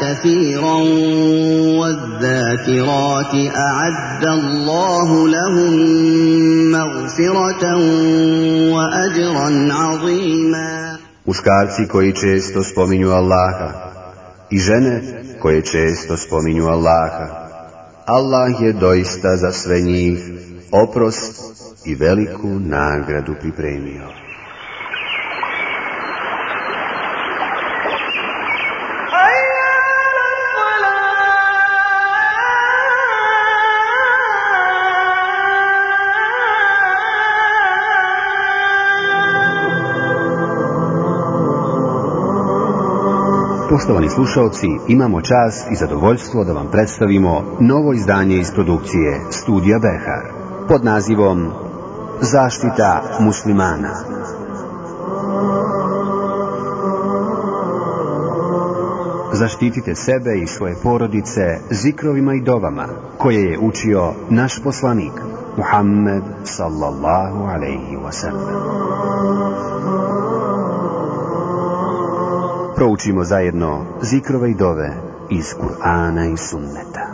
كثيرا والذاكرات أعد الله لهم مغفرة وأجرا عظيما Muškarci koji često spominju Allaha i žene koje često spominju Allaha. Allah je doista za sve njih oprost i veliku nagradu pripremio. Poštovani slušalci, imamo čast i zadovoljstvo da vam predstavimo novo izdanje iz produkcije Studija Behar pod nazivom Zaštita muslimana. Zaštitite sebe i svoje porodice zikrovima i dovama koje je učio naš poslanik Muhammed sallallahu alaihi wasallam Proučimo zajedno zikrove i dove iz Kur'ana i Sunneta.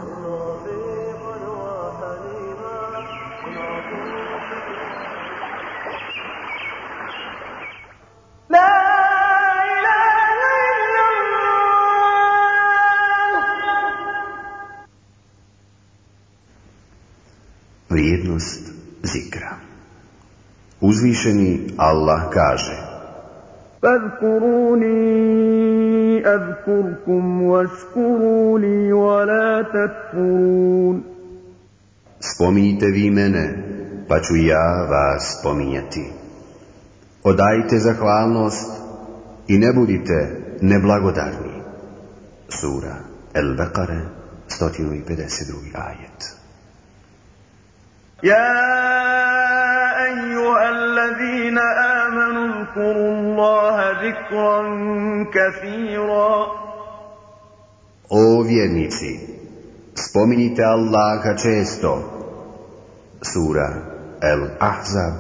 لا إله إلا الله Vrijednost zikra. Uzvišeni Allah kaže فاذكروني أذكركم واشكروا لي ولا تكفرون Spominjite vi mene, pa ću ja vas spominjati. Odajte zahvalnost i ne budite neblagodarni. Sura El-Bekare, 152. ajet. يا أيها الذين اذكروا الله ذكرا كثيرا O vjernici, spominjite Allaha često. Sura El-Ahzab,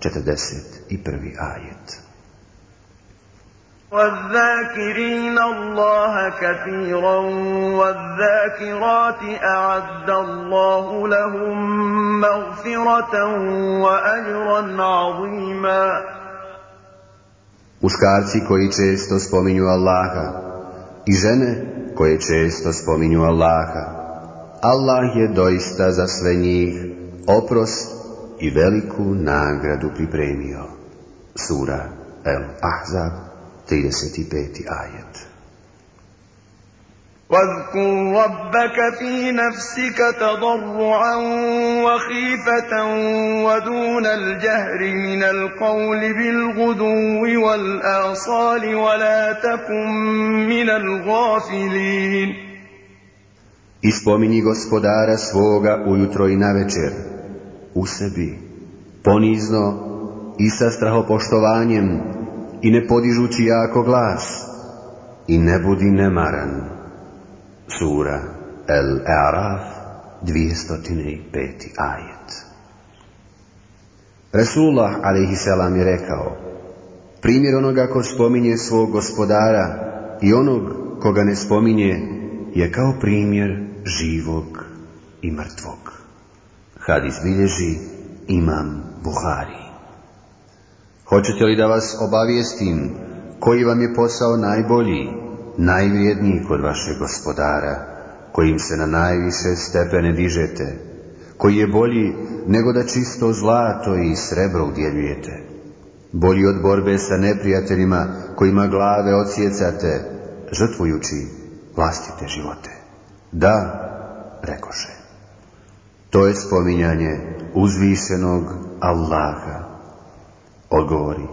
41. ajet. والذاكرين الله كثيرا والذاكرات أعد الله لهم مغفرة وأجرا عظيما Muškarci koji često spominju Allaha i žene koje često spominju Allaha. Allah je doista za sve njih oprost i veliku nagradu pripremio. Sura El Ahzab, 35. ajet. واذكر ربك في نفسك تضرعا وخيفة ودون الجهر من القول بالغدو والآصال ولا تكن من الغافلين I spomini gospodara svoga ujutro i navečer, u sebi, ponizno i sa strahopoštovanjem i ne podižući jako glas i ne budi nemaran. Sura El-Araf, 205. ajet. Resulullah a.s. je rekao, primjer onoga ko spominje svog gospodara i onog koga ne spominje je kao primjer živog i mrtvog. Hadis bilježi imam Buhari. Hoćete li da vas obavijestim koji vam je posao najbolji, najvrijedniji kod vašeg gospodara, kojim se na najviše stepene dižete, koji je bolji nego da čisto zlato i srebro udjeljujete? Bolji od borbe sa neprijateljima kojima glave odsjecate, žrtvujući vlastite živote. Da, rekoše. To je spominjanje uzvišenog Allaha. Odgovori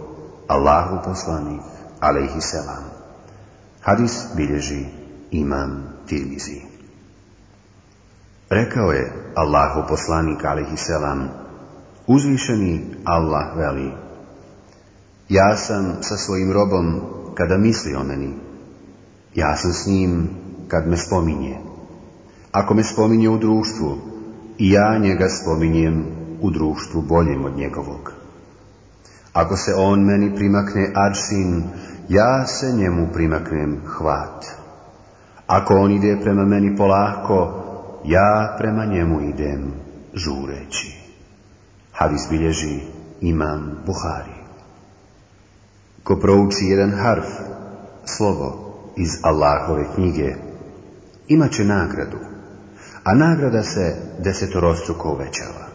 Allahu poslanik, alaihi selam. Hadis bilježi imam Tirmizi. Rekao je Allahu poslanik, alaihi selam, uzvišeni Allah veli, ja sam sa svojim robom kada misli o meni, ja sam s njim kad me spominje. Ako me spominje u društvu, i ja njega spominjem u društvu boljem od njegovog. Ako se on meni primakne aršin, ja se njemu primaknem hvat. Ako on ide prema meni polako, ja prema njemu idem žureći. Hadis bilježi imam Buhari. Ko prouči jedan harf, slovo iz Allahove knjige, imat će nagradu, a nagrada se desetorostruko uvećava.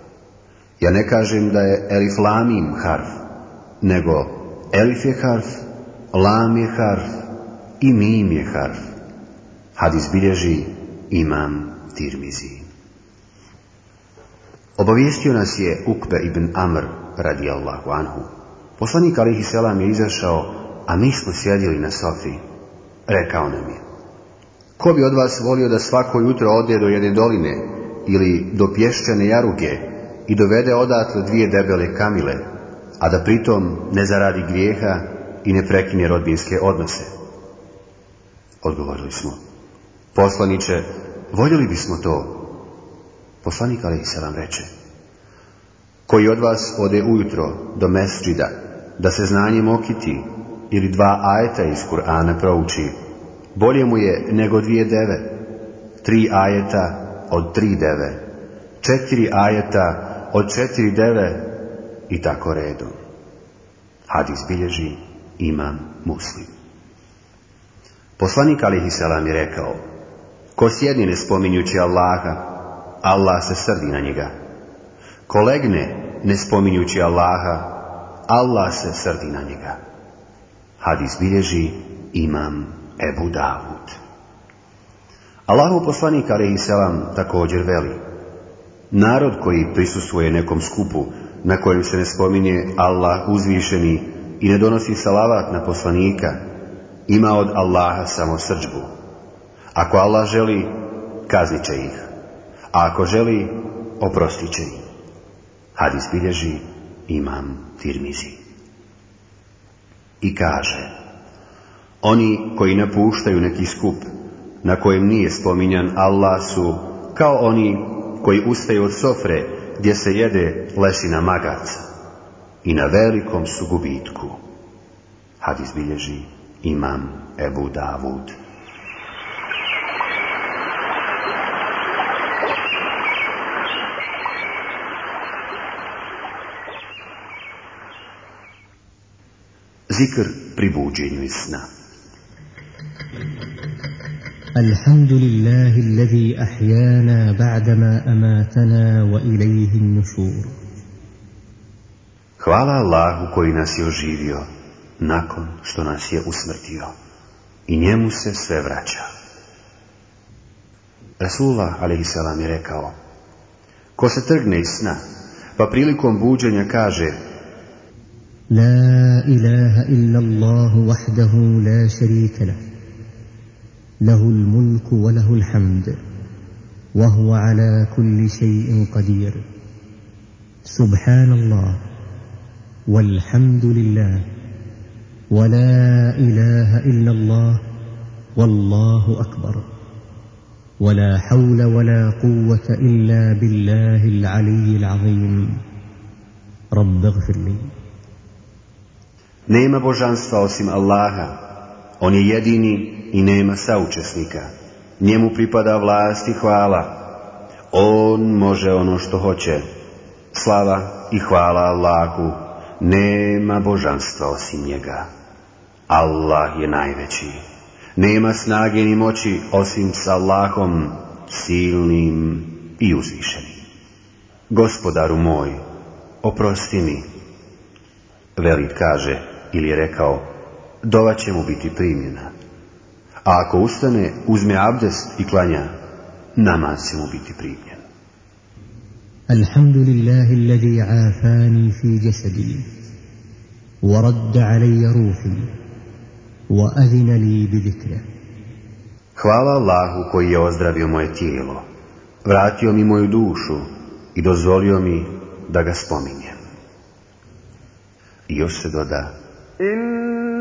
Ja ne kažem da je elif lamim harf, nego elif je harf, lam je harf i mim je harf. Hadis bilježi imam tirmizi. Obavijestio nas je Ukbe ibn Amr radijallahu anhu. Poslanik alihi selam je izašao, a mi smo sjedili na sofi. Rekao nam je, ko bi od vas volio da svako jutro ode do jedne doline ili do pješčane jaruge i dovede odatle dvije debele kamile, a da pritom ne zaradi grijeha i ne prekine rodbinske odnose? Odgovorili smo, poslaniće, voljeli bismo to. Poslanik ali se vam reče, koji od vas ode ujutro do mesđida, da se znanjem okiti ili dva ajeta iz Kur'ana prouči, bolje mu je nego dvije deve, tri ajeta od tri deve, četiri ajeta od četiri deve i tako redom. Hadis bilježi imam muslim. Poslanik alihi selam je rekao, ko sjedni ne spominjući Allaha, Allah se srdi na njega. Ko legne ne spominjući Allaha, Allah se srdi na njega. Hadis bilježi imam Ebu Davud. Allahu poslanik alaihi selam također veli. Narod koji prisustvuje nekom skupu na kojem se ne spominje Allah uzvišeni i ne donosi salavat na poslanika, ima od Allaha samo srđbu. Ako Allah želi, kaznit će ih. A ako želi, oprostit će ih. Hadis bilježi imam Tirmizi. I kaže, oni koji napuštaju neki skup na kojem nije spominjan Allah su kao oni koji ustaju od sofre gdje se jede lesina magaca i na velikom su gubitku. Hadis bilježi imam Ebu Davud. Zikr pri buđenju iz sna. الحمد لله الذي أحيانا بعدما أماتنا وإليه النشور Hvala Allahu koji nas je oživio nakon što nas je usmrtio i njemu se sve vraća. Rasulullah a.s. je rekao Ko se trgne iz sna, pa prilikom buđenja kaže La ilaha illa Allahu wahdahu la sharika lah lahu al-mulku wa lahu al-hamd wa huwa ala kulli shay'in qadir Subhanallah والحمد لله ولا إله إلا الله والله أكبر ولا حول ولا قوة إلا بالله العلي العظيم رب اغفر لي Nema božanstva osim Allaha. On je jedini i nema saučesnika. Njemu pripada vlast i hvala. On može ono što hoće. Slava i hvala Allahu. Nema božanstva osim njega. Allah je najveći. Nema snage ni moći osim s Allahom, silnim i uzvišenim. Gospodaru moj, oprosti mi Velid kaže ili je rekao, dova će mu biti primljena. A ako ustane, uzme abdest i klanja, namaz će mu biti primljen. الحمد لله الذي عافاني في جسدي ورد علي روحي وأذن لي بذكره Hvala Allahu koji je ozdravio moje tijelo, vratio mi moju dušu i dozvolio mi da ga spominjem. I još se doda,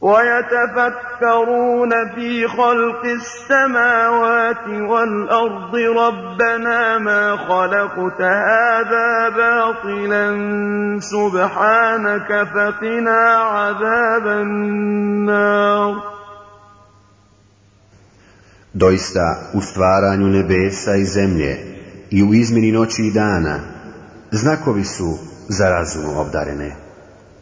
ويتفكرون في خلق السماوات والأرض ربنا ما خلقت هذا باطلا سبحانك فقنا عذاب النار Doista u stvaranju nebesa i zemlje i u izmjeni noći i dana znakovi su za razum obdarene,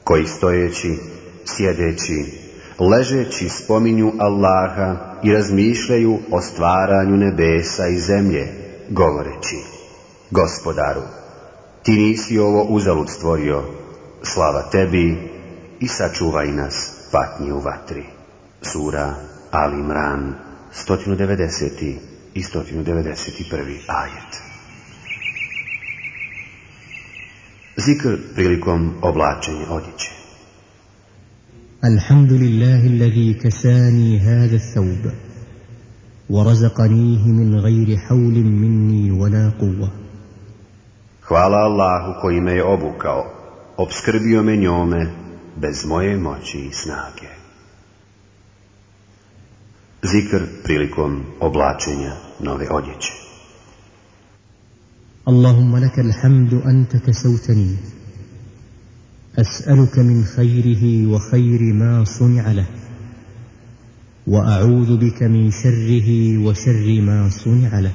koji stojeći, sjedeći, ležeći spominju Allaha i razmišljaju o stvaranju nebesa i zemlje, govoreći, Gospodaru, ti nisi ovo uzalud stvorio, slava tebi i sačuvaj nas patnji u vatri. Sura Ali Imran, 190. i 191. ajet. Zikr prilikom oblačenja odjeće. الحمد لله الذي كساني هذا الثوب ورزقنيه من غير حول مني ولا قوة Hvala Allahu koji me je obukao, obskrbio me njome bez moje moći i snage. Zikr prilikom oblačenja nove odjeće. اللهم لك الحمد أنت كسوتني أسألك من خيره وخير ما صنع له وأعوذ بك من شره وشر ما صنع له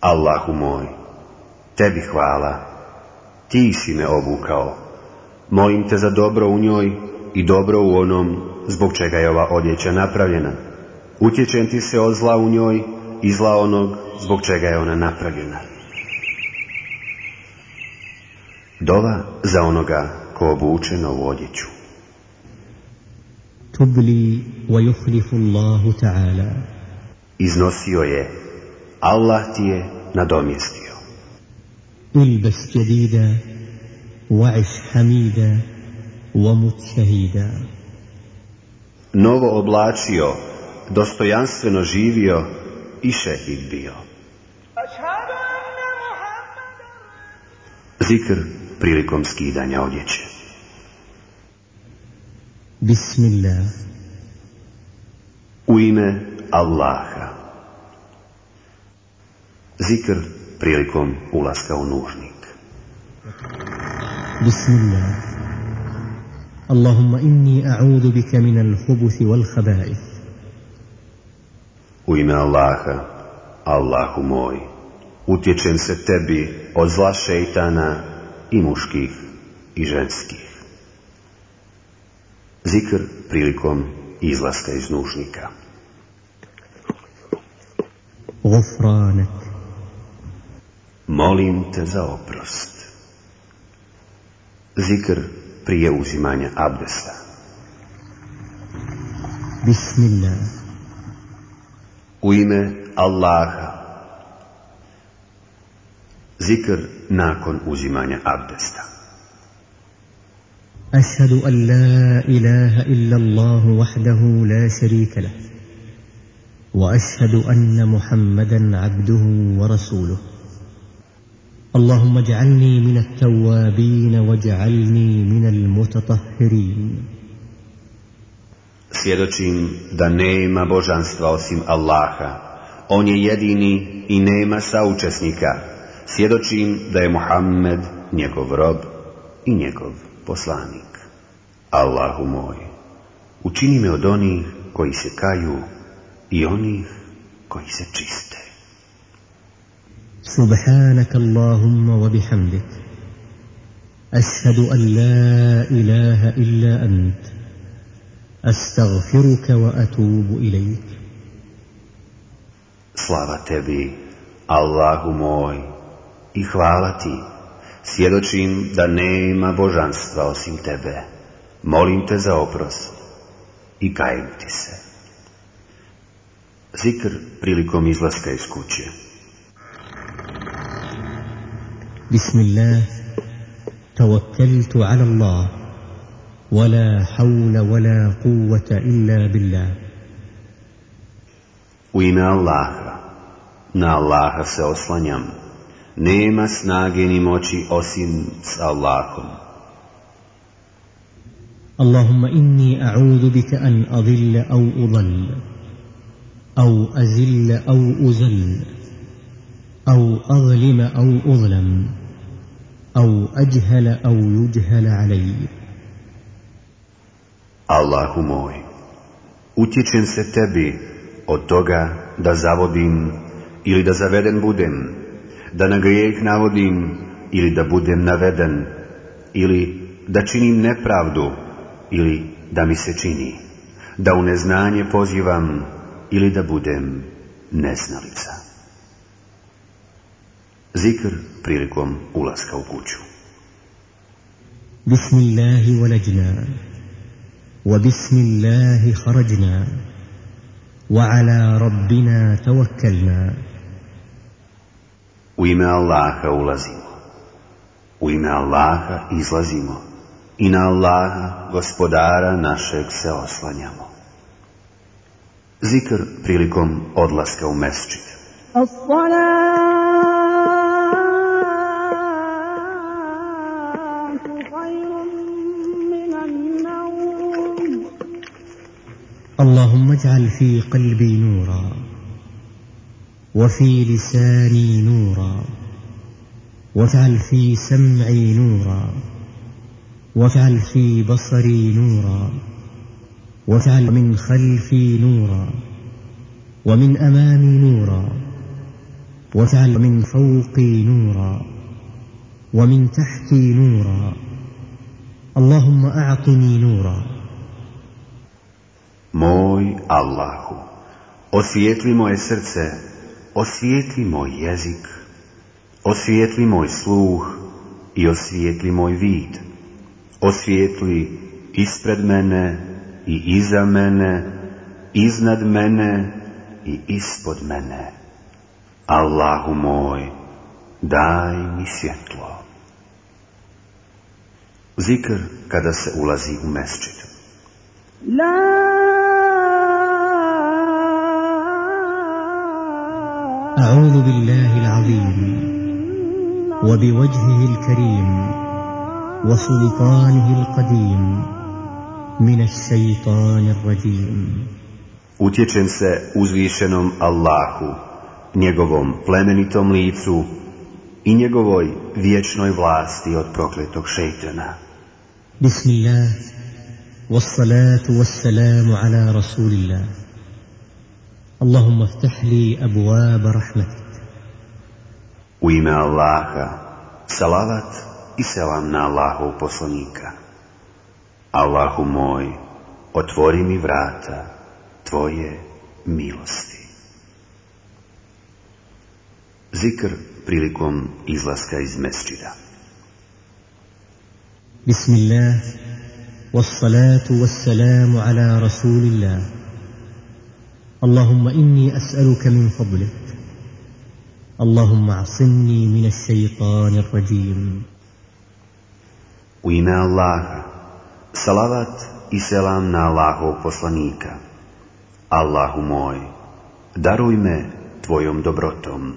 Allahu moj, tebi hvala, ti si me obukao. Molim te za dobro u njoj i dobro u onom zbog čega je ova odjeća napravljena. Utječem ti se od zla u njoj i zla onog zbog čega je ona napravljena. Dova za onoga ko obuče novu odjeću. Tubli wa yuhlifu Allahu ta'ala. Iznosio je, Allah ti je nadomjestio. Ilbas jadida, wa'ish hamida, wa mut shahida. Novo oblačio, dostojanstveno živio i šehid bio. Zikr prilikom skidanja odjeće. Bismillah. U ime Allaha. Zikr prilikom ulaska u nužnik. Bismillah. Allahumma inni a'udu bika min al-hubuthi wal khaba'ith. U ime Allaha, Allahu moj, utječem se tebi od zla šeitana i muških i ženskih. Zikr prilikom izlaska iz nužnika. Gufranek. Molim te za oprost. Zikr prije uzimanja abdesta. Bismillah. U ime Allaha, Zikr nakon uzimanja abdesta. أشهد أن لا إله إلا الله وحده لا شريك له وأشهد أن محمدا عبده ورسوله اللهم اجعلني من التوابين واجعلني من المتطهرين Svjedočim da nema božanstva osim Allaha. On je jedini i nema saučesnika. svjedočim da je Muhammed njegov rob i njegov poslanik. Allahu moj, učini me od onih koji se kaju i onih koji se čiste. Subhanak Allahumma wa bihamdik. Ashhadu an la ilaha illa ant. Astaghfiruka wa atubu ilajik. Slava tebi, Allahu moj, i hvala ti. Svjedočim da nema božanstva osim tebe. Molim te za oprost i kajem ti se. Zikr prilikom izlaska iz kuće. Bismillah, tawakkaltu ala Allah, wala hawla wala kuvata illa billah. U ime Allaha, na Allaha se oslanjamo. nema snage ni moći osim s Allahom. اللهم إني أعوذ بك أن أضل أو أضل أو أزل أو أزل أو أظلم أو أظلم أو أجهل أو يجهل علي Allahu moj, utječem se tebi od toga da zavodim ili da zaveden budem da na grijeh navodim ili da budem naveden, ili da činim nepravdu, ili da mi se čini, da u neznanje pozivam ili da budem neznalica. Zikr prilikom ulaska u kuću. Bismillahi walajna, wa bismillahi harajna, wa ala rabbina tawakkalna. U ime Allaha ulazimo. U ime Allaha izlazimo. I na Allaha, gospodara našeg, se oslanjamo. Zikr prilikom odlaska u mesčid. الصلاة خير من النوم اللهم اجعل في قلبي نورا وفي لساني نورا واجعل في سمعي نورا واجعل في بصري نورا واجعل من خلفي نورا ومن أمامي نورا واجعل من فوقي نورا ومن تحتي نورا. اللهم أعطني نورا. Moj Allahu, osvijetli moje srce, osvijetli moj jezik, osvijetli moj sluh i osvijetli moj vid. Osvijetli ispred mene i iza mene, iznad mene i ispod mene. Allahu moj, daj mi svjetlo. Zikr kada se ulazi u mesčid. لا أعوذ بالله العظيم وبوجهه الكريم وسلطانه القديم من الشيطان الرجيم Utječem se uzvišenom Allahu, njegovom plemenitom licu i njegovoj vječnoj vlasti od prokletog šeitana. والصلاة والسلام على رسول الله اللهم افتح لي أبواب رحمتك U ime Allaha, salavat i selam na Allahov poslanika. Allahu moj, otvori mi vrata Tvoje milosti. Zikr prilikom izlaska iz mesčida. بسم الله والصلاة والسلام على رسول الله اللهم إني أسألك من فضلك اللهم اعصمني من الشيطان الرجيم U ime Allaha, salavat i selam na Allahov poslanika. Allahu moj, daruj me Tvojom dobrotom.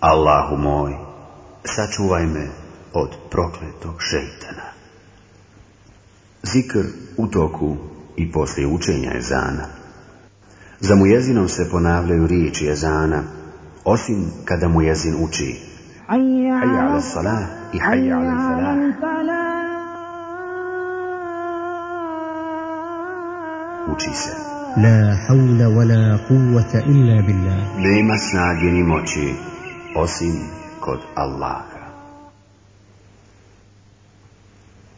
Allahu moj, sačuvaj me od prokletog šeitana. Zikr u toku i poslije učenja ezana. Za mujezinom se ponavljaju riječi jezana, osim kada mujezin uči. Hayya ala salah i hayya ala falah. Uči se. La hawla wa la quwata illa billah. Nema snage ni moći, osim kod Allaha.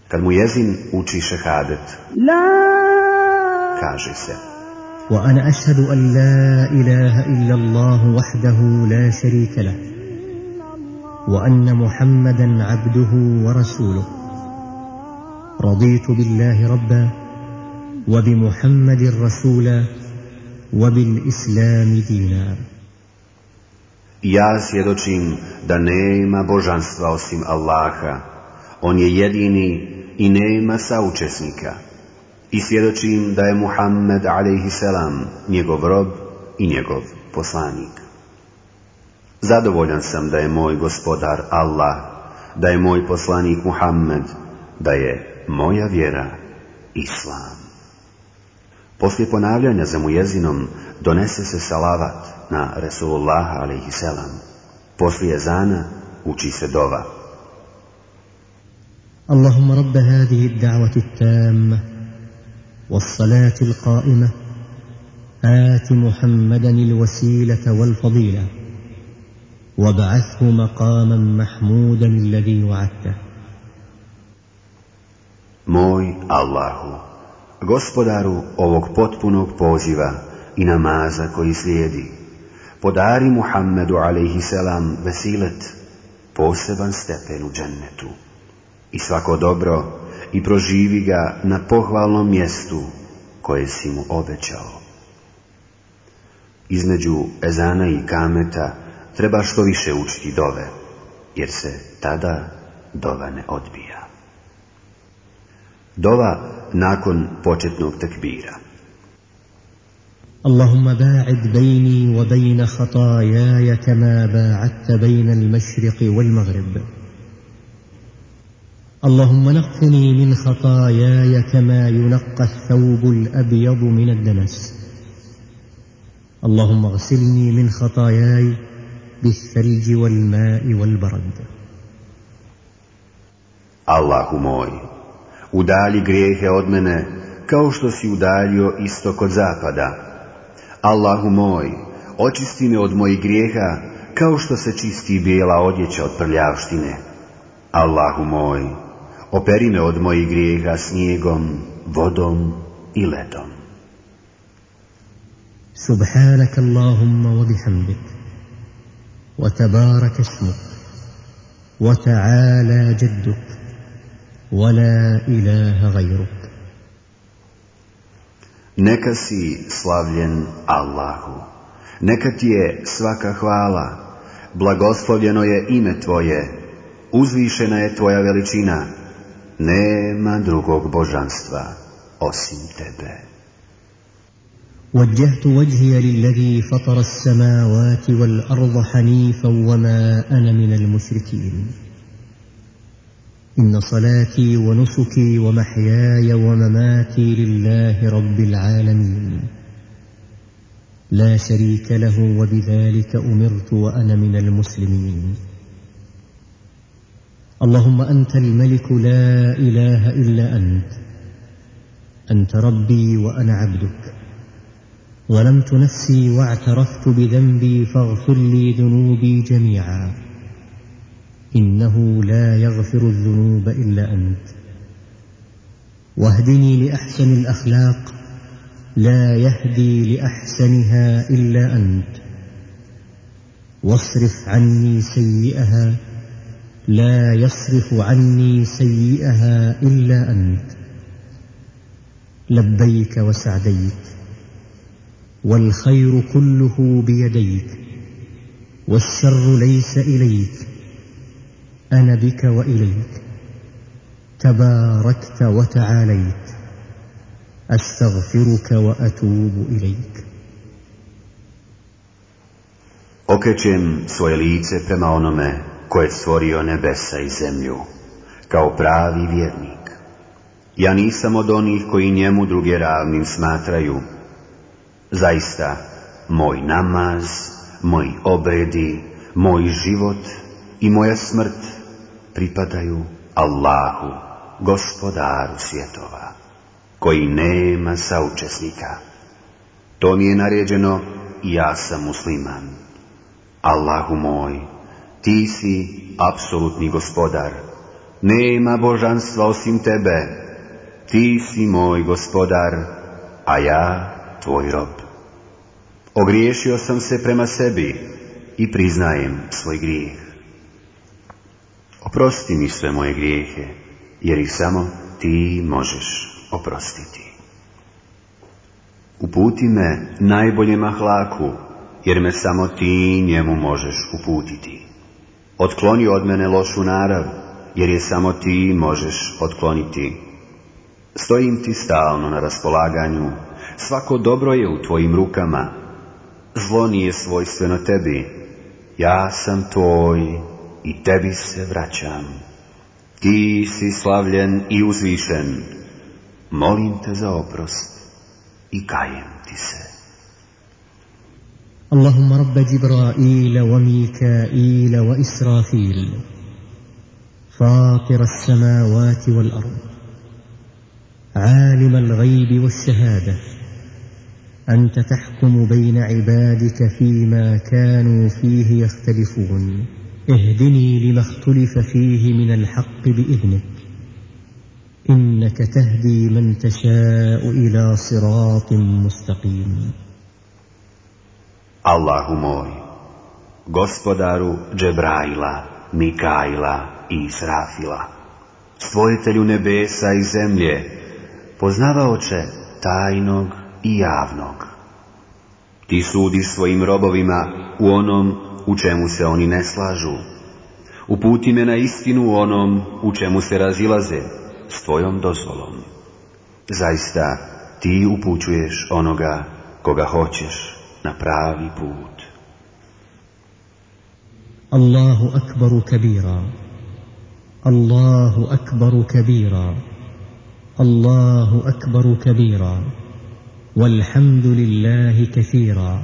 Kad mu jezin uči šehadet, kaže se. وأنا أشهد أن لا إله إلا الله وحده لا شريك له وأن محمدا عبده ورسوله رضيت بالله ربا وبمحمد رسولا وبالإسلام دينا Ja svjedočim da nema božanstva osim Allaha. On je jedini i nema saučesnika. i svjedočim da je Muhammed a.s. njegov rob i njegov poslanik. Zadovoljan sam da je moj gospodar Allah, da je moj poslanik Muhammed, da je moja vjera Islam. Poslije ponavljanja za mujezinom donese se salavat na Resulullah a.s. Poslije zana uči se dova. Allahumma rabbe hadihi da'vati tamma والصلاة القائمة آت محمدا الوسيلة والفضيلة وابعثه مقاما محمودا الذي وعدته Moj Allahu, gospodaru ovog potpunog poziva i namaza koji slijedi, podari Muhammedu a.s. vesilet, poseban stepen u džennetu i svako dobro i proživi ga na pohvalnom mjestu koje si mu obećao. Između ezana i kameta treba što više učiti dove, jer se tada dova ne odbija. Dova nakon početnog tekbira. اللهم باعد بيني وبين خطاياي كما باعدت بين المشرق والمغرب اللهم نقني من خطاياي كما ينقى الثوب الابيض من الدنس اللهم اغسلني من خطاياي بالثلج والماء والبرد Allahu moj, udalji grijehe od mene kao što si udaljio istok od zapada. Allahu moj, očisti me od mojih grijeha kao što se čisti bijela odjeća od prljavštine. Allahu moj, operi me od mojih grijeha snijegom, vodom i ledom. سبحانك اللهم وبحمدك وتبارك اسمك وتعالى جدك ولا اله غيرك Neka si slavljen Allahu. Neka ti je svaka hvala. Blagoslovljeno je ime Tvoje. Uzvišena je Tvoja veličina. Nema drugog božanstva osim Tebe. وجهت وجهي للذي فطر السماوات والأرض حنيفا وما أنا من المشركين. إن صلاتي ونسكي ومحياي ومماتي لله رب العالمين. لا شريك له وبذلك أمرت وأنا من المسلمين. اللهم أنت الملك لا إله إلا أنت. أنت ربي وأنا عبدك. ظلمت نفسي واعترفت بذنبي فاغفر لي ذنوبي جميعا. إنه لا يغفر الذنوب إلا أنت. واهدني لأحسن الأخلاق. لا يهدي لأحسنها إلا أنت. واصرف عني سيئها. لا يصرف عني سيئها إلا أنت. لبيك وسعديك والخير كله بيديك والشر ليس إليك أنا بك وإليك. تباركت وتعاليت أستغفرك وأتوب إليك. Okrećem svoje lice prema onome koje je stvorio nebesa i zemlju, kao pravi vjernik. Ja nisam od onih koji njemu druge ravnim smatraju. Zaista, moj namaz, moji obredi, moj život i moja smrt pripadaju Allahu, gospodaru svjetova. koji nema saučesnika. To mi je naređeno i ja sam musliman. Allahu moj, ti si apsolutni gospodar. Nema božanstva osim tebe. Ti si moj gospodar, a ja tvoj rob. Ogriješio sam se prema sebi i priznajem svoj grijeh. Oprosti mi sve moje grijehe, jer ih samo ti možeš oprostiti. Uputi me najboljem ahlaku, jer me samo ti njemu možeš uputiti. Otkloni od mene lošu narav, jer je samo ti možeš otkloniti. Stojim ti stalno na raspolaganju, svako dobro je u tvojim rukama, zlo nije svojstveno tebi, ja sam tvoj i tebi se vraćam. Ti si slavljen i uzvišen, molim te za oprost i kajem ti se. اللهم رب جبرائيل وميكائيل وإسرافيل فاطر السماوات والأرض عالم الغيب والشهادة أنت تحكم بين عبادك فيما كانوا فيه يختلفون اهدني لما اختلف فيه من الحق بإذنك إنك تهدي من تشاء إلى صراط مستقيم. Allahu moj, gospodaru Džebraila, Mikaila i Israfila, stvoritelju nebesa i zemlje, poznavaoče tajnog i javnog. Ti sudiš svojim robovima u onom u čemu se oni ne slažu. Uputi me na istinu u onom u čemu se razilaze s tvojom dozvolom. Zaista ti upućuješ onoga koga hoćeš na pravi put. الله أكبر كبيرا الله أكبر كبيرا الله أكبر كبيرا والحمد لله كثيرا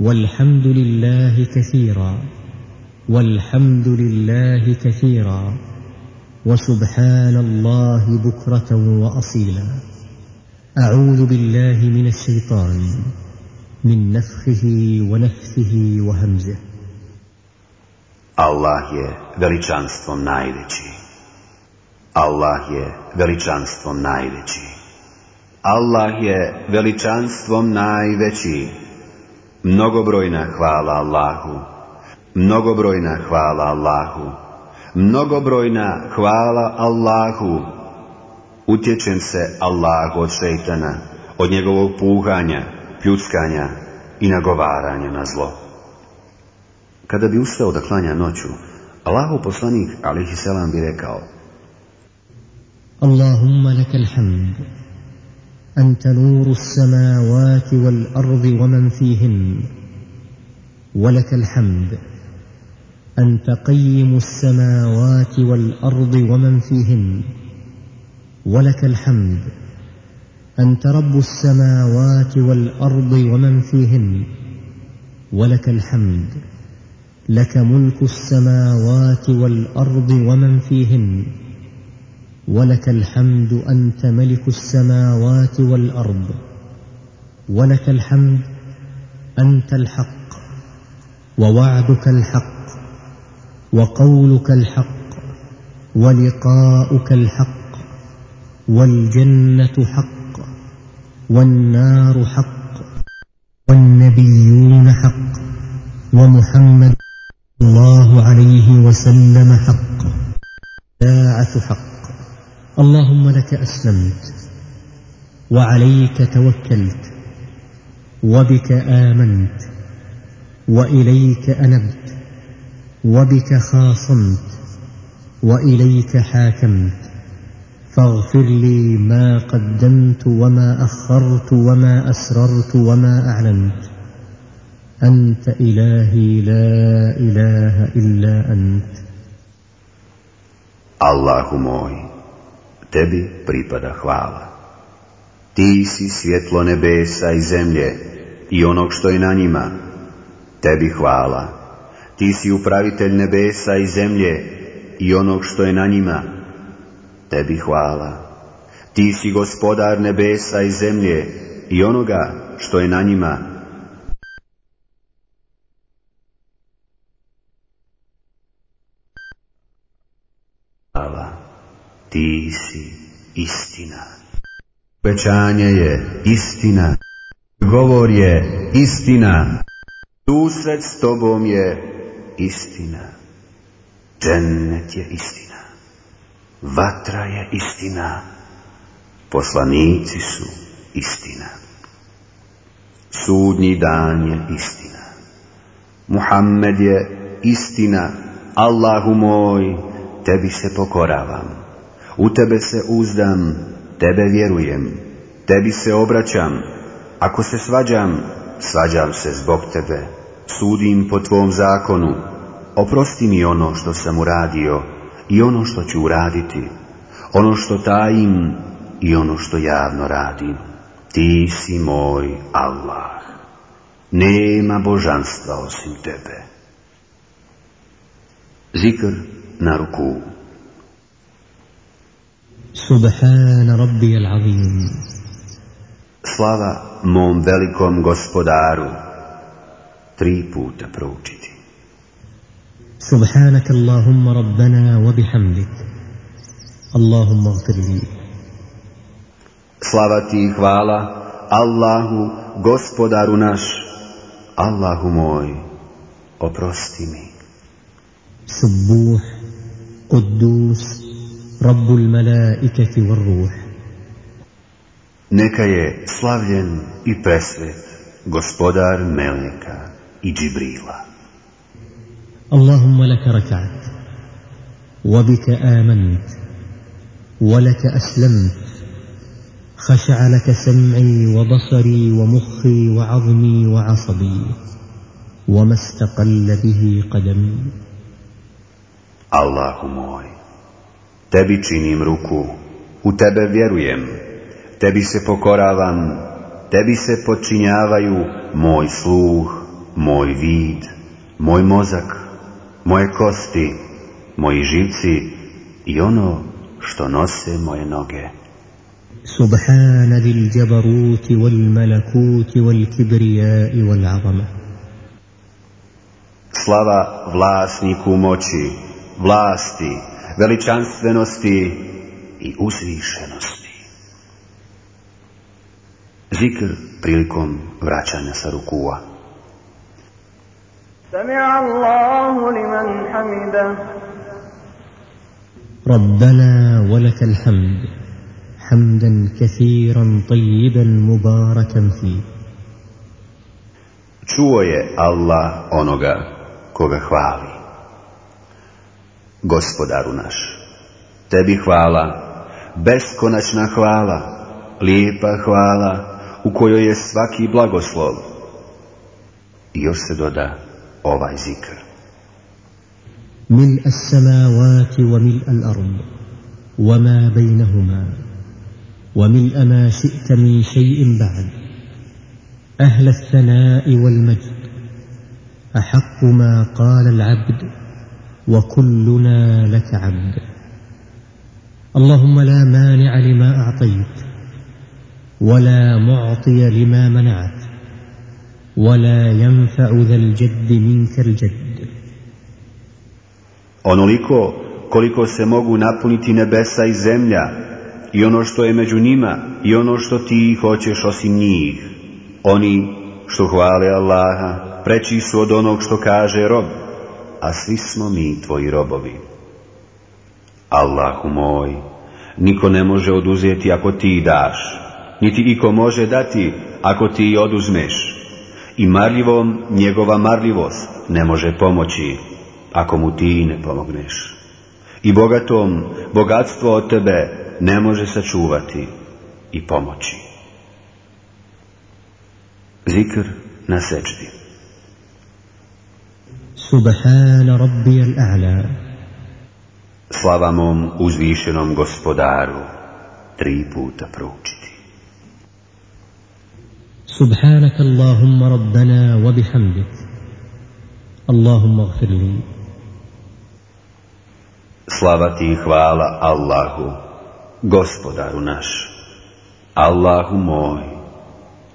والحمد لله كثيرا والحمد لله كثيرا وسبحان الله بكرة وأصيلا أعوذ بالله من الشيطان min nefhihi wa nefhihi wa hamzih. Allah je veličanstvo najveći. Allah je veličanstvo najveći. Allah je veličanstvom najveći. Mnogobrojna hvala Allahu. Mnogobrojna hvala Allahu. Mnogobrojna hvala Allahu. Utječem se Allahu od šeitana, od njegovog puhanja, pljuckanja i nagovaranja na zlo. Kada bi ustao da klanja noću, Allahu poslanik, alihi selam, bi rekao اللهم لك الحمد أنت نور السماوات والأرض ومن فيهن ولك الحمد أنت قيم السماوات والأرض ومن فيهن ولك الحمد أنت رب السماوات والأرض ومن فيهن. ولك الحمد لك ملك السماوات والأرض ومن فيهن. ولك الحمد أنت ملك السماوات والأرض. ولك الحمد أنت الحق ووعدك الحق وقولك الحق ولقاؤك الحق والجنة حق. والنار حق والنبيون حق ومحمد الله عليه وسلم حق ساعة حق. اللهم لك أسلمت وعليك توكلت وبك آمنت وإليك أنبت وبك خاصمت وإليك حاكمت. فاغفر لي ما قدمت وما أخرت وما أسررت وما أعلنت أنت إلهي لا إله إلا أنت Allahu moj, tebi pripada hvala. Ti si svjetlo nebesa i zemlje i onog što je na njima. Tebi hvala. Ti si upravitelj nebesa i zemlje i onog što je na njima. Tebi hvala. Ti si gospodar nebesa i zemlje i onoga što je na njima. Hvala, ti si istina. Obećanje je istina. Govor je istina. Susret s tobom je istina. Džennet je istina. Vatra je istina. Poslanici su istina. Sudnji dan je istina. Muhammed je istina. Allahu moj, tebi se pokoravam. U tebe se uzdam, tebe vjerujem. Tebi se obraćam. Ako se svađam, svađam se zbog tebe. Sudim po tvom zakonu. Oprosti mi ono što sam uradio i ono što ću uraditi, ono što tajim i ono što javno radim. Ti si moj Allah. Nema božanstva osim tebe. Zikr na ruku. Subhan Rabbi al-Azim. Slava mom velikom gospodaru. Tri puta proučiti. سبحانك اللهم ربنا وبحمدك اللهم اغفر لي Slava ti i hvala Allahu, gospodaru naš, Allahu moj, oprosti mi. سبوح قدوس رب الملائكة والروح Neka je slavljen i presvet gospodar Meleka i Džibrila. اللهم لك ركعت وبك آمنت ولك أسلمت خشع لك سمعي وبصري ومخي وعظمي وعصبي وما استقل به قدمي. الله موي تبي چينيم ruku u tebe vjerujem tebi se pokoravam tebi se podčinjavaju moj sluh moj vid moj mozak. moje kosti, moji živci i ono što nose moje noge. سبحان ذي الجبروت والملكوت والكبرياء والعظمة Slava vlasniku moći, vlasti, veličanstvenosti i uzvišenosti. Zikr prilikom vraćanja sa rukua. سمع الله لمن حمده ربنا ولك الحمد حمدا كثيرا طيبا مباركا فيه Čuo je Allah onoga koga hvali. Gospodaru naš, tebi hvala, beskonačna hvala, lijepa hvala, u kojoj je svaki blagoslov. I još se doda ovaj zikr. ملء السماوات وملء الأرض وما بينهما وملء ما شئت من شيء بعد أهل الثناء والمجد أحق ما قال العبد وكلنا لك عبد اللهم لا مانع لما أعطيت ولا معطي لما منعت ولا ينفع ذا الجد منك الجد Onoliko koliko se mogu napuniti nebesa i zemlja i ono što je među njima i ono što ti hoćeš osim njih. Oni što hvale Allaha preći su od onog što kaže rob, a svi smo mi tvoji robovi. Allahu moj, niko ne može oduzeti ako ti daš, niti iko može dati ako ti oduzmeš. i marljivom njegova marljivost ne može pomoći ako mu ti ne pomogneš. I bogatom bogatstvo od tebe ne može sačuvati i pomoći. Zikr na sečdi. Subhan Rabbijal A'la Slava mom uzvišenom gospodaru tri puta proučiti. سبحانك اللهم ربنا وبحمدك اللهم اغفر لي Slava ti i hvala Allahu, gospodaru naš. Allahu moj,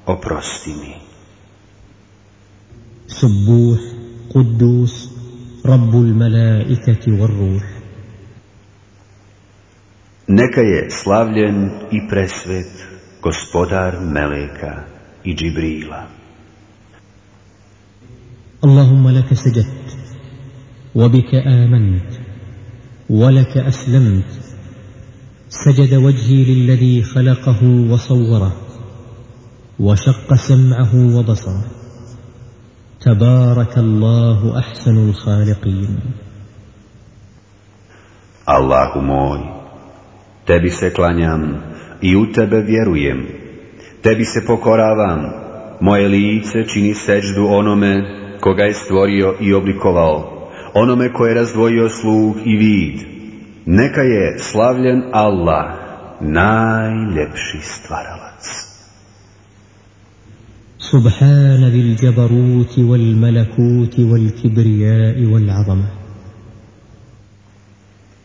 oprosti mi. سبوح قدوس رب الملائكة والروح Neka je slavljen i presvet gospodar Meleka I Džibrila. اللهم لك سجدت وبك آمنت ولك أسلمت سجد وجهي للذي خلقه وصوره وشق سمعه وبصره تبارك الله أحسن الخالقين Allahu moj, tebi se klanjam i u tebe vjerujem. Tebi se pokoravam, moje lice čini seđdu onome koga je stvorio i oblikovao, onome koje je razdvojio sluh i vid. Neka je slavljen Allah, najljepši stvaralac. سبحان ذي الجبروت والملكوت والكبرياء والعظمه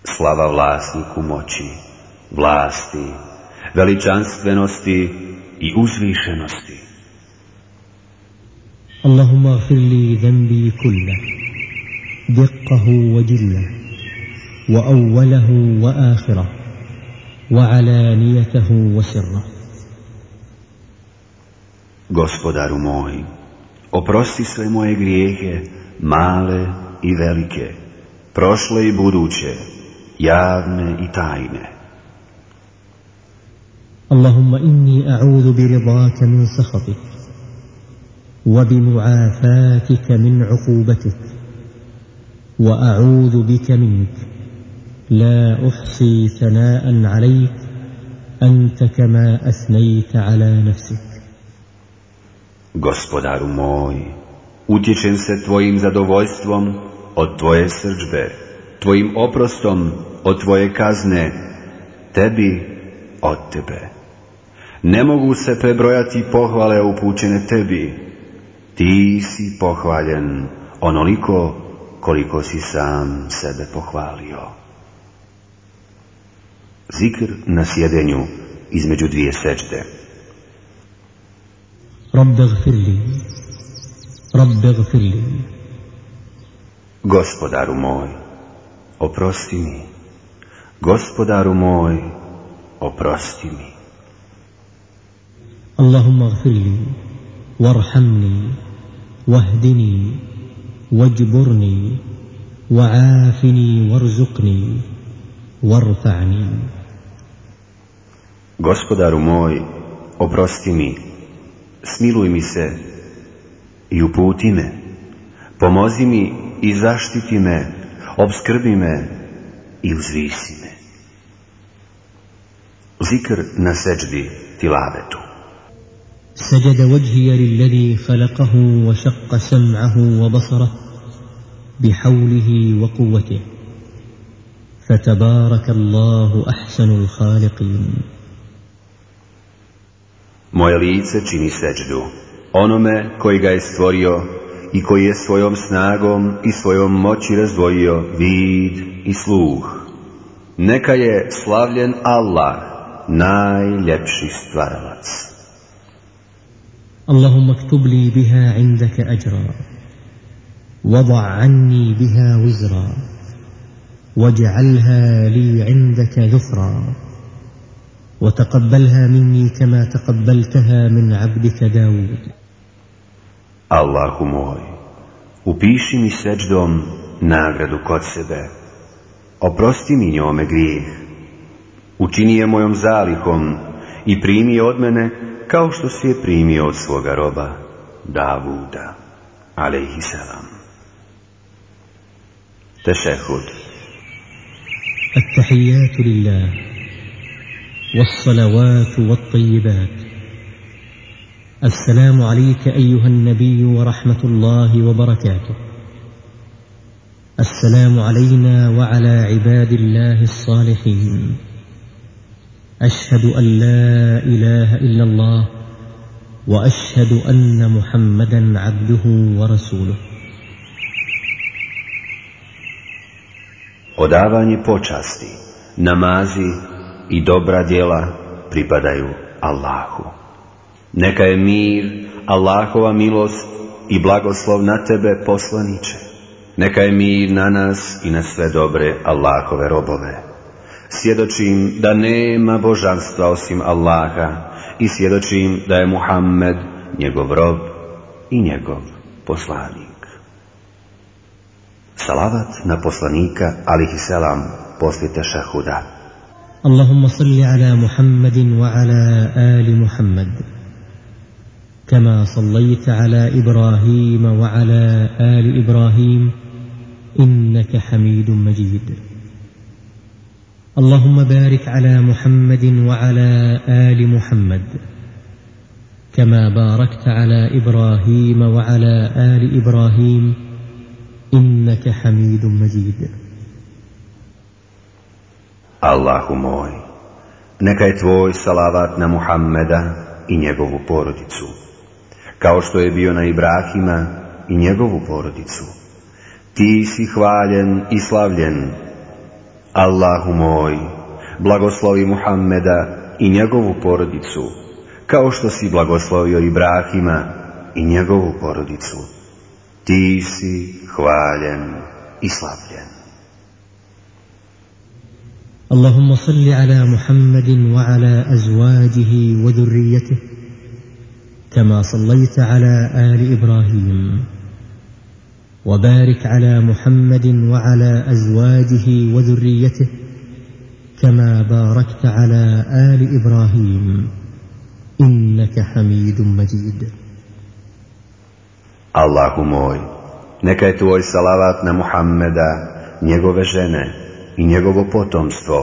Slava vlasniku moći, vlasti, veličanstvenosti i uzvišenosti. Allahumma gfir li dhanbi kulla, diqqahu wa jilla, wa awwalahu wa ahira, wa alanijetahu wa sirra. Gospodaru moj, oprosti sve moje grijehe, male i velike, prošle i buduće, javne i tajne اللهم اني اعوذ برضاك من سخطك وبمعافاتك من عقوبتك واعوذ بك منك لا احصي ثناء عليك انت كما اثنيت على نفسك Gospodaru moj, utječem se tvojim zadovoljstvom od tvoje srđbe, tvojim oprostom od tvoje kazne, tebi od tebe. Ne mogu se prebrojati pohvale upućene tebi. Ti si pohvaljen onoliko koliko si sam sebe pohvalio. Zikr na sjedenju između dvije sečte. Rabbe gfirli, Rabbe gfirli. Gospodaru moj, oprosti mi. Gospodaru moj, oprosti mi. اللهم اغفر لي وارحمني واهدني واجبرني وعافني وارزقني وارفعني Gospodaru moj, oprosti mi. Smiluj mi se i uputi me. Pomozi mi i zaštiti me, obskrbi me i uzvisi me. Zikr na seđdi tilavetu. سجد وجهي للذي خلقه وشق سمعه وبصره بحوله وقوته فتبارك الله احسن الخالقين Moje lice čini seđdu onome koji ga je stvorio i koji je svojom snagom i svojom moći razdvojio vid i sluh. Neka je slavljen Allah, najljepši stvaralac. اللهم اكتب لي بها عندك أجرا وضع عني بها وزرا واجعلها لي عندك ذخرا وتقبلها مني كما تقبلتها من عبدك داود الله موي upiši mi seđdom nagradu kod sebe. Oprosti mi njome grijeh. Učini je mojom zalihom i kao što si je primio od svoga roba Davuda, alejhiselam. Tešehud. التحيات لله والصلوات والطيبات السلام عليك أيها النبي ورحمة الله وبركاته السلام علينا وعلى عباد الله الصالحين اشهد ان لا اله الا الله واشهد ان محمدا عبده ورسوله Odavanje počasti, namazi i dobra djela pripadaju Allahu. Neka je mir, Allahova milost i blagoslov na tebe poslaniće. Neka je mir na nas i na sve dobre Allahove robove. Svjedočim da nema božanstva osim Allaha i svjedočim da je Muhammed njegov rob i njegov poslanik. Salavat na poslanika alihi selam poslije tešahuda. اللهم صل على محمد وعلى ال محمد كما صليت على ابراهيم وعلى ال ابراهيم انك حميد مجيد اللهم بارك على محمد وعلى ال محمد كما باركت على إبراهيم وعلى ال إبراهيم انك حميد مجيد Allahu moj, neka je tvoj salavat na Muhammeda i njegovu porodicu, kao što je bio na Ibrahima i njegovu porodicu. Ti si hvaljen i slavljen, Allahu moj, blagoslovi Muhammeda i njegovu porodicu, kao što si blagoslovio Ibrahima i njegovu porodicu. Ti si hvaljen i slavljen. اللهم صل على محمد وعلى ازواجه وذريته كما صليت على ال إبراهيم وبارك على محمد وعلى ازواجه وذريته كما باركت على ال إبراهيم انك حميد مجيد Allahu moj, neka je tvoj salavat na Muhammeda, njegove žene i njegovo potomstvo,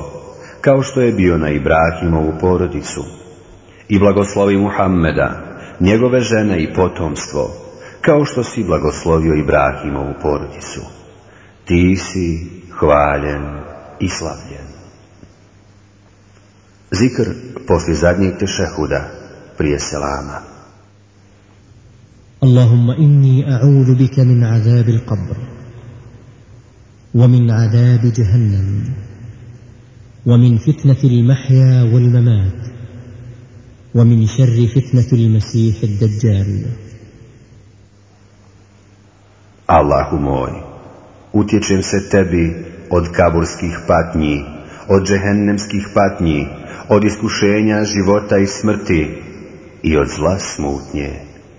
kao što je bio na Ibrahimovu porodicu. I blagoslovi Muhammeda, njegove žene i potomstvo, kao što si blagoslovio Ibrahimovu porodicu. Ti si hvaljen i slavljen. Zikr poslije zadnjeg tešehuda prije selama. اللهم اني اعوذ بك من عذاب القبر ومن عذاب جهنم ومن فتنه المحيا والممات ومن شر فتنه المسيح الدجال Allahu moj, utječem se tebi od kaburskih patnji, od džehennemskih patnji, od iskušenja života i smrti i od zla smutnje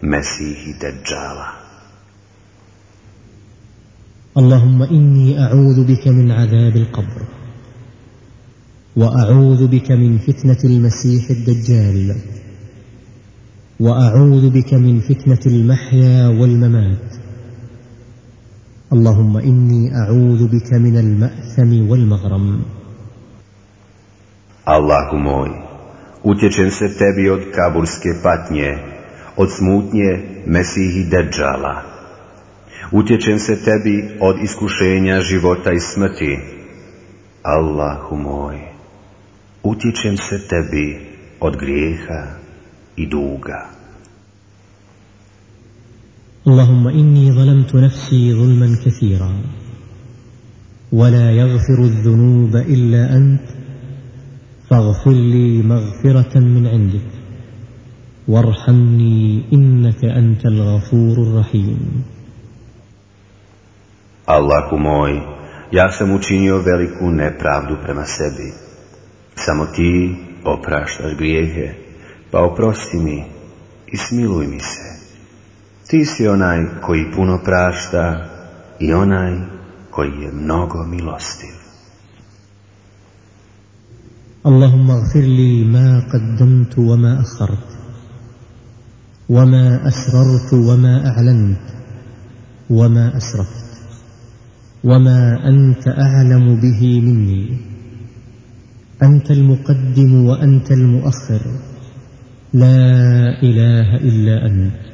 Mesihi Deđala. اللهم اني اعوذ بك من عذاب القبر واعوذ بك من فتنه المسيح الدجال واعوذ بك من فتنه المحيا والممات اللهم اني اعوذ بك من الماثم والمغرم Allahu moj, utječem se tebi od kaburske patnje, od smutnje Mesihi Deđala. Utječem se tebi od iskušenja života i smrti. Allahu moj, utječem se tebi od grijeha i duga. اللهم إني ظلمت نفسي ظلما كثيرا ولا يغفر الذنوب إلا أنت فاغفر لي مغفرة من عندك وارحمني إنك أنت الغفور الرحيم Allahu moj, ja sam učinio veliku nepravdu prema sebi. Samo ti opraštaš grijehe, pa oprosti mi i smiluj mi se. Ti si onaj koji puno prašta i onaj koji je mnogo milostiv. اللهم اغفر لي ما قدمت وما اخرت وما اسررت وما اعلنت وما اسرفت وما انت اعلم به مني انت المقدم وانت المؤخر لا اله الا انت